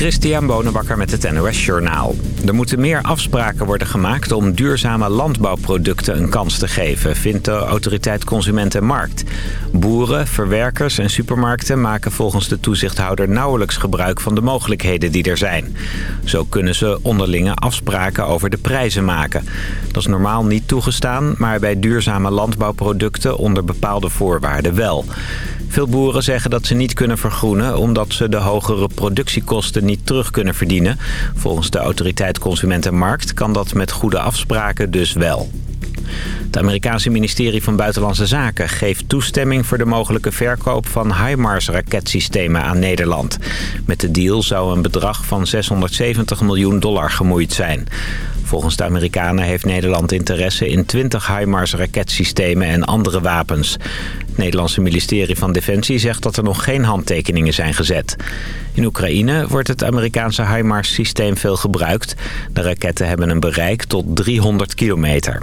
Christian Bonenbakker met het NOS Journaal. Er moeten meer afspraken worden gemaakt om duurzame landbouwproducten een kans te geven, vindt de autoriteit Consument en Markt. Boeren, verwerkers en supermarkten maken volgens de toezichthouder nauwelijks gebruik van de mogelijkheden die er zijn. Zo kunnen ze onderlinge afspraken over de prijzen maken. Dat is normaal niet toegestaan, maar bij duurzame landbouwproducten onder bepaalde voorwaarden wel. Veel boeren zeggen dat ze niet kunnen vergroenen... omdat ze de hogere productiekosten niet terug kunnen verdienen. Volgens de autoriteit Consument en Markt kan dat met goede afspraken dus wel. Het Amerikaanse ministerie van Buitenlandse Zaken geeft toestemming voor de mogelijke verkoop van HIMARS-raketsystemen aan Nederland. Met de deal zou een bedrag van 670 miljoen dollar gemoeid zijn. Volgens de Amerikanen heeft Nederland interesse in 20 HIMARS-raketsystemen en andere wapens. Het Nederlandse ministerie van Defensie zegt dat er nog geen handtekeningen zijn gezet. In Oekraïne wordt het Amerikaanse HIMARS-systeem veel gebruikt. De raketten hebben een bereik tot 300 kilometer.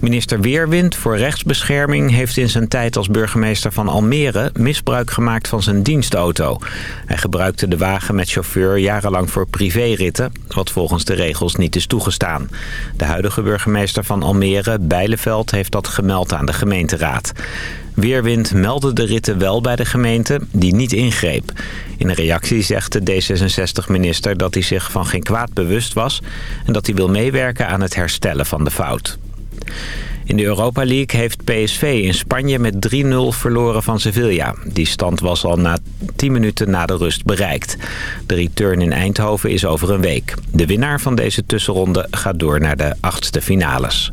Minister Weerwind voor rechtsbescherming heeft in zijn tijd als burgemeester van Almere misbruik gemaakt van zijn dienstauto. Hij gebruikte de wagen met chauffeur jarenlang voor privéritten, wat volgens de regels niet is toegestaan. De huidige burgemeester van Almere, Bijleveld, heeft dat gemeld aan de gemeenteraad. Weerwind meldde de ritten wel bij de gemeente, die niet ingreep. In een reactie zegt de D66-minister dat hij zich van geen kwaad bewust was... en dat hij wil meewerken aan het herstellen van de fout. In de Europa League heeft PSV in Spanje met 3-0 verloren van Sevilla. Die stand was al na 10 minuten na de rust bereikt. De return in Eindhoven is over een week. De winnaar van deze tussenronde gaat door naar de achtste finales.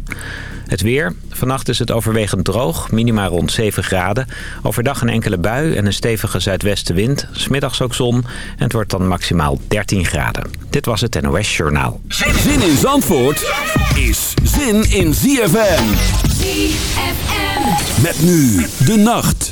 Het weer. Vannacht is het overwegend droog, minima rond 7 graden. Overdag een enkele bui en een stevige zuidwestenwind. Smiddags ook zon en het wordt dan maximaal 13 graden. Dit was het NOS Journaal. Zin in Zandvoort is zin in ZFM. ZFM. Met nu de nacht.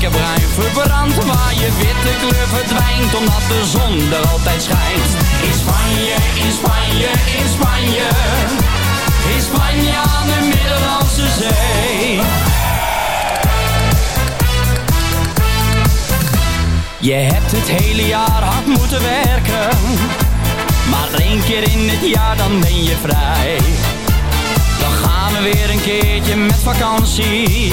lekker bruin verbrandt Waar je witte kleur verdwijnt Omdat de zon er altijd schijnt. In Spanje, in Spanje, in Spanje. In Spanje aan de Middellandse Zee. Je hebt het hele jaar hard moeten werken Maar één keer in het jaar dan ben je vrij. Dan gaan we weer een keertje met vakantie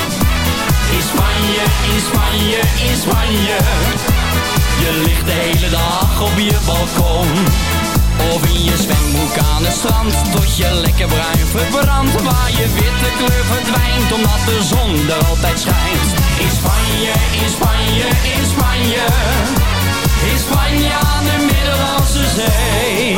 In Spanje, in Spanje, in Spanje. Je ligt de hele dag op je balkon. Of in je zwemboek aan het strand Tot je lekker bruin verbrandt Waar je witte kleur verdwijnt Omdat de zon er altijd schijnt In Spanje, in Spanje, in Spanje in Spanje aan de Middellandse Zee.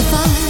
justify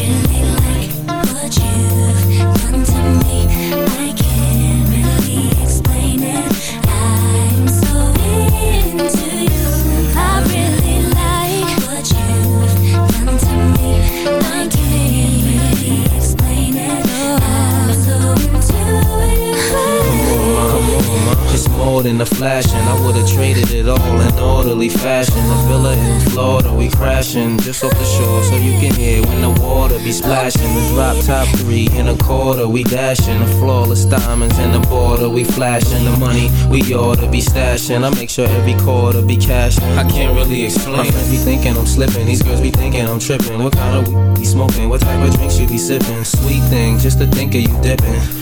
In the flashing. I can't really explain it. I'm so into you. I really like what you've done to me. I can't really explain it. I'm so into you. Just more than a flash, and I would've traded it all in orderly fashion. The villa in Florida, we crashing just off the splashing. The drop top three in a quarter, we dashing. The flawless diamonds in the border, we flashing. The money we oughta be stashing. I make sure every quarter be cashing. I can't really explain. My friends be thinking I'm slipping. These girls be thinking I'm tripping. What kind of weed be smoking? What type of drinks you be sipping? Sweet thing, just to think of you dipping.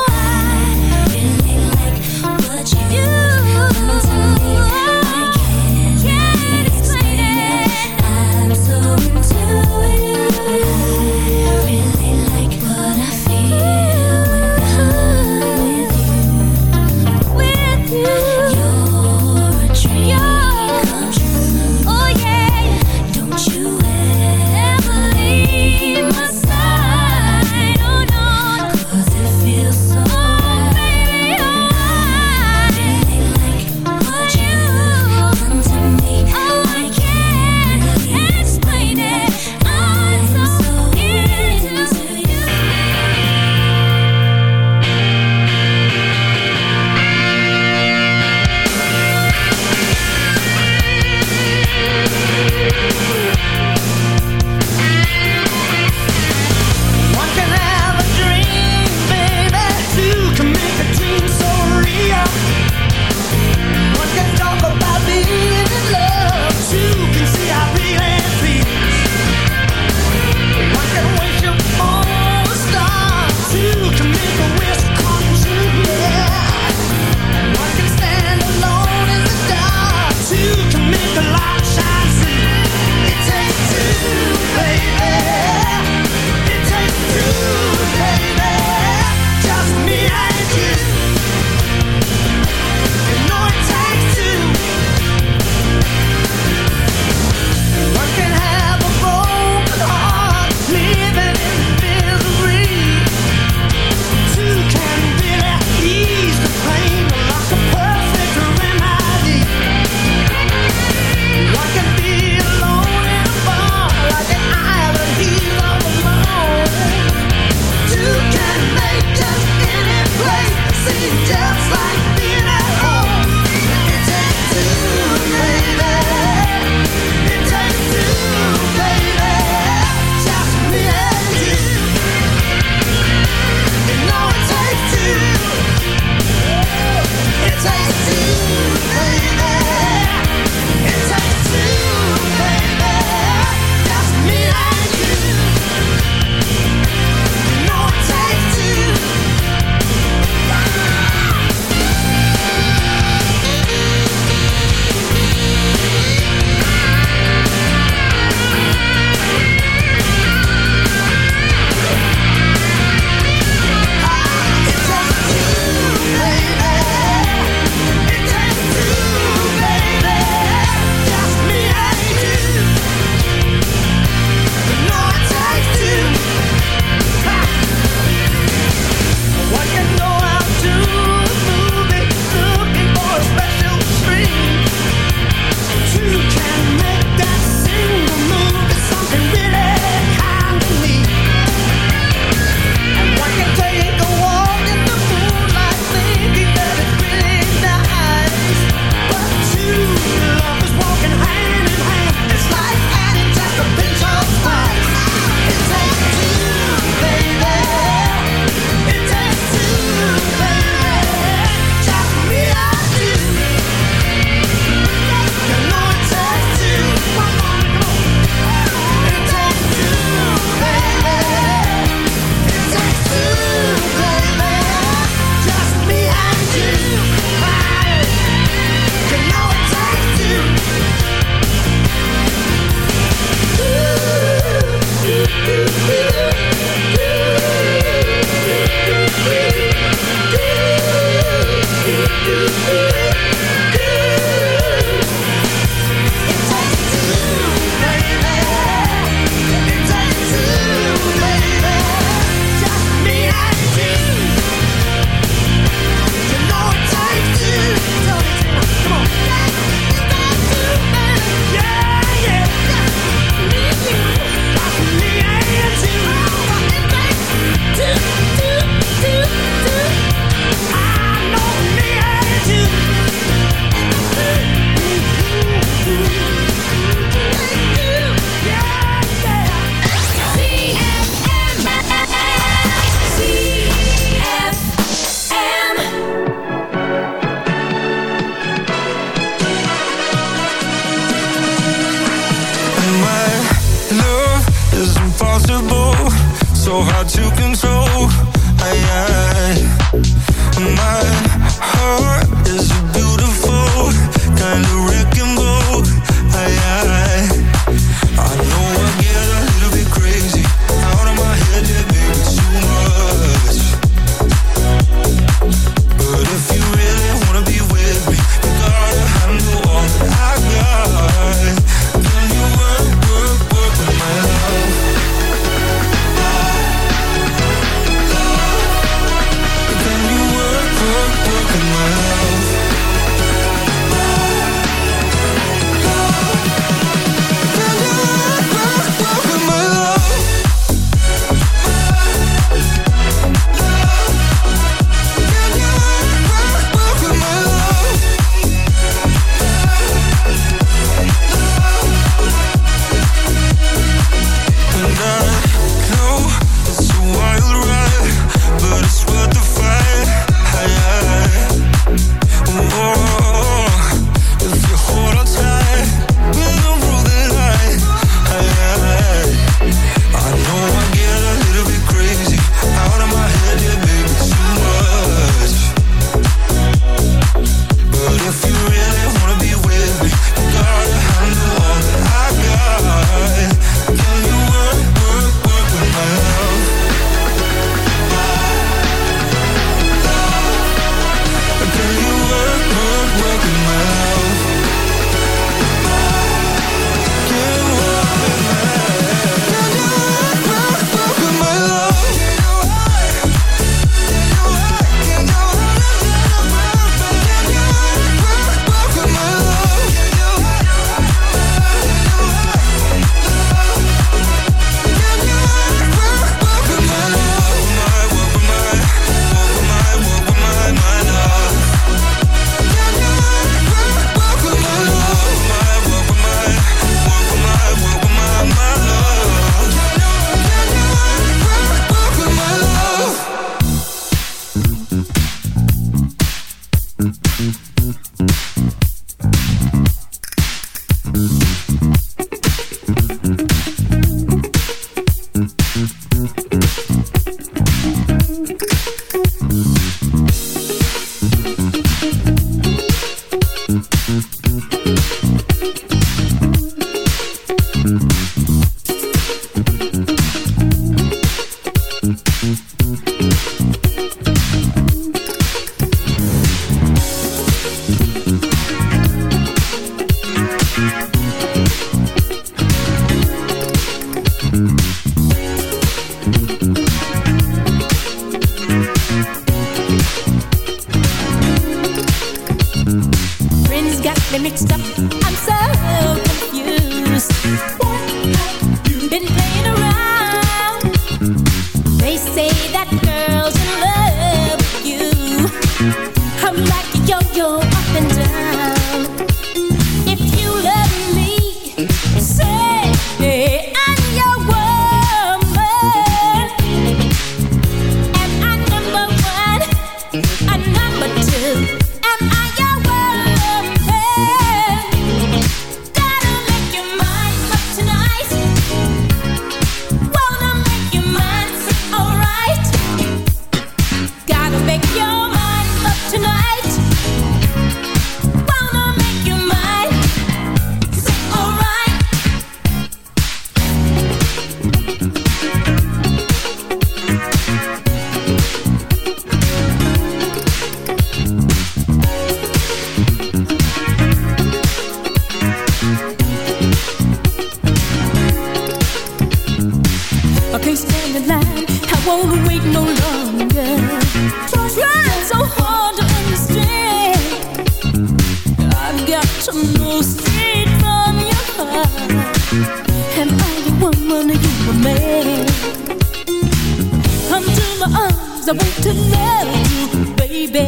I want to love you, baby.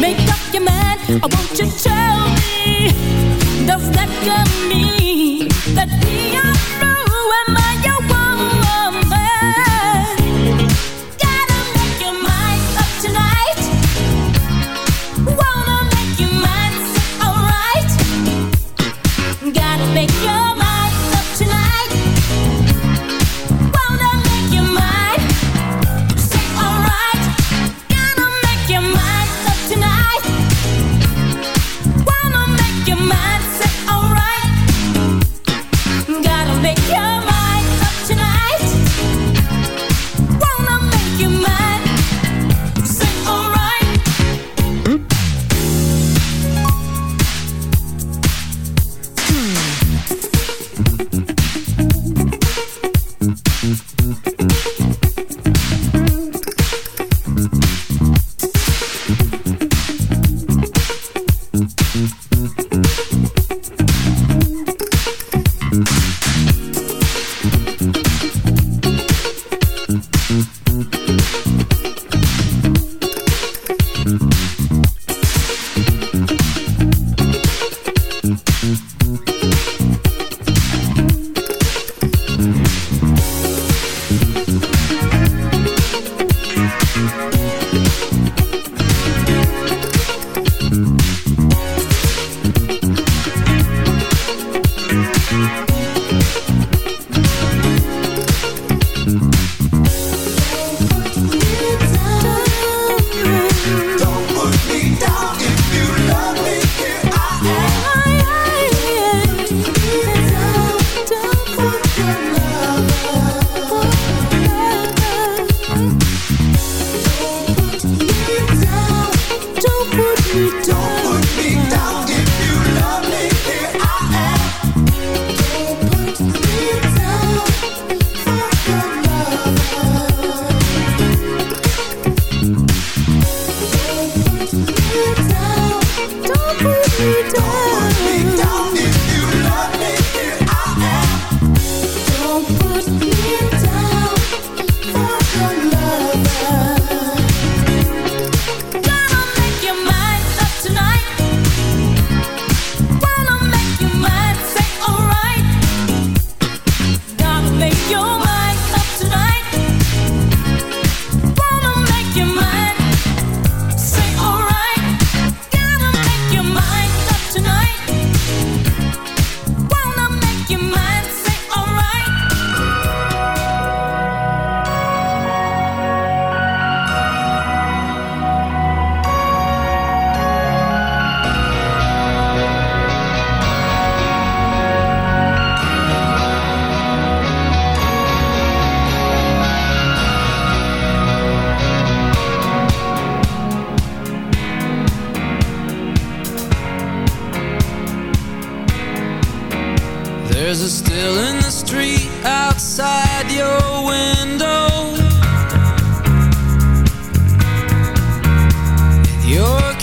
Make up your mind, I want you to.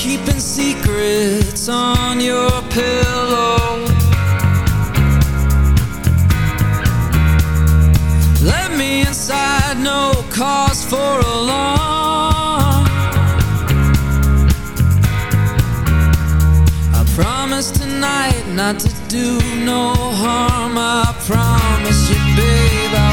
keeping secrets on your pillow. Let me inside, no cause for alarm. I promise tonight not to do no harm. I promise you, babe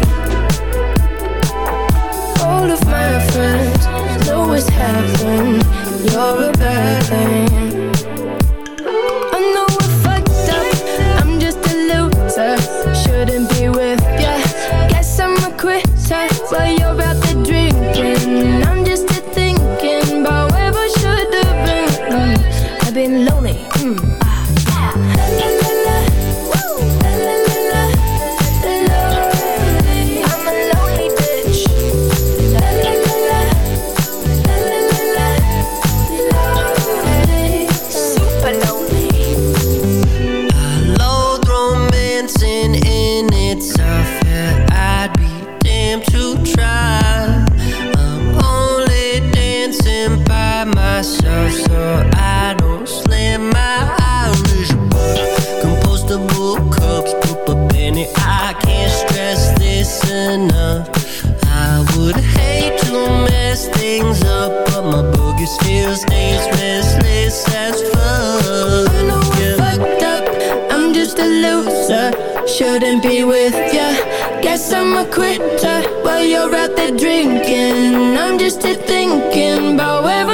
myself so I don't slam my Irish. Compostable cups, poop a penny. I can't stress this enough. I would hate to mess things up, but my boogie still stays restless as fuck. I know. I'm fucked up, I'm just a loser. Shouldn't be with ya. Guess I'm a quitter while you're out there drinking. I'm just a